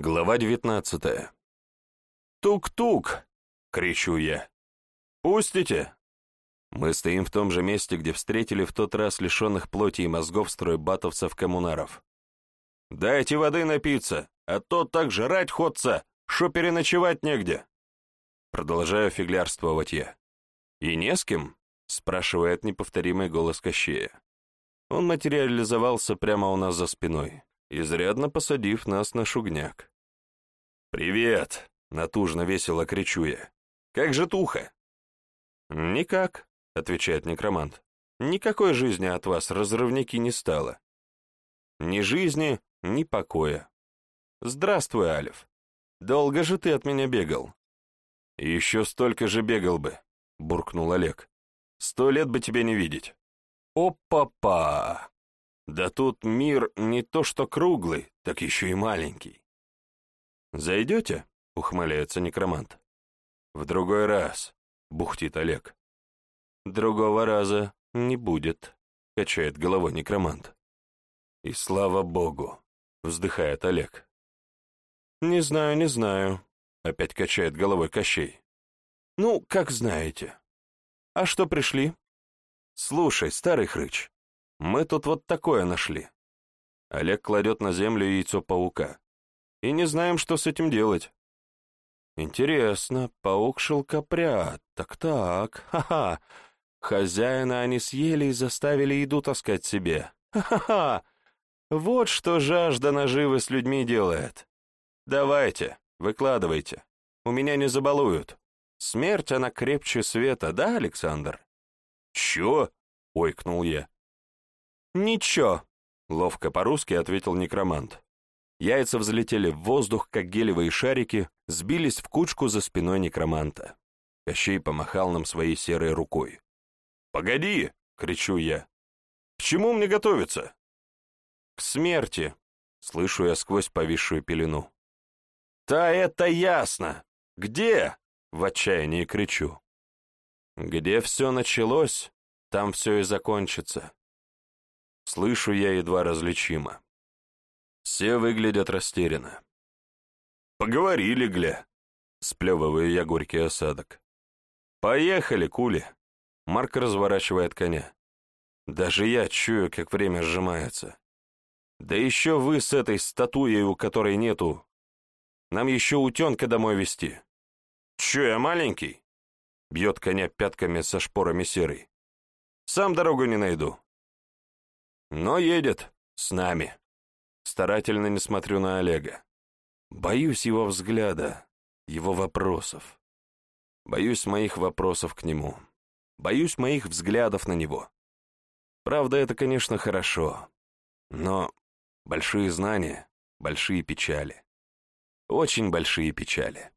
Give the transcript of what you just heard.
Глава девятнадцатая. «Тук-тук!» — кричу я. «Пустите!» Мы стоим в том же месте, где встретили в тот раз лишенных плоти и мозгов стройбатовцев-коммунаров. «Дайте воды напиться, а то так жрать ходца, шо переночевать негде!» Продолжаю фиглярствовать я. «И не с кем?» — спрашивает неповторимый голос Кощея. Он материализовался прямо у нас за спиной изрядно посадив нас на шугняк. «Привет!» — натужно весело кричу я. «Как же туха?» «Никак», — отвечает некромант. «Никакой жизни от вас, разрывники, не стало. Ни жизни, ни покоя. Здравствуй, Алиф. Долго же ты от меня бегал?» «Еще столько же бегал бы», — буркнул Олег. «Сто лет бы тебя не видеть». «О-па-па!» Да тут мир не то что круглый, так еще и маленький. «Зайдете?» — ухмыляется некромант. «В другой раз», — бухтит Олег. «Другого раза не будет», — качает головой некромант. «И слава богу», — вздыхает Олег. «Не знаю, не знаю», — опять качает головой Кощей. «Ну, как знаете. А что пришли?» «Слушай, старый хрыч, мы тут вот такое нашли. Олег кладет на землю яйцо паука. И не знаем, что с этим делать. Интересно, паук шелкопряд. Так-так, ха-ха. Хозяина они съели и заставили еду таскать себе. Ха-ха-ха. Вот что жажда наживы с людьми делает. Давайте, выкладывайте. У меня не забалуют. Смерть, она крепче света, да, Александр? Чё? — ойкнул я. «Ничего», — ловко по-русски ответил некромант. Яйца взлетели в воздух, как гелевые шарики, сбились в кучку за спиной некроманта. Кощей помахал нам своей серой рукой. «Погоди!» — кричу я. «К чему мне готовиться?» «К смерти!» — слышу я сквозь повисшую пелену. «Да это ясно! Где?» — в отчаянии кричу. «Где все началось, там все и закончится», Слышу я едва различимо. Все выглядят растерянно. «Поговорили, гля!» — сплевываю я горький осадок. «Поехали, кули!» Марк разворачивает коня. Даже я чую, как время сжимается. Да еще вы с этой статуей, у которой нету. Нам еще утенка домой вести. Че, я маленький? Бьет коня пятками со шпорами серый. Сам дорогу не найду. Но едет с нами. Старательно не смотрю на Олега. Боюсь его взгляда, его вопросов. Боюсь моих вопросов к нему. Боюсь моих взглядов на него. Правда, это, конечно, хорошо. Но большие знания, большие печали. Очень большие печали.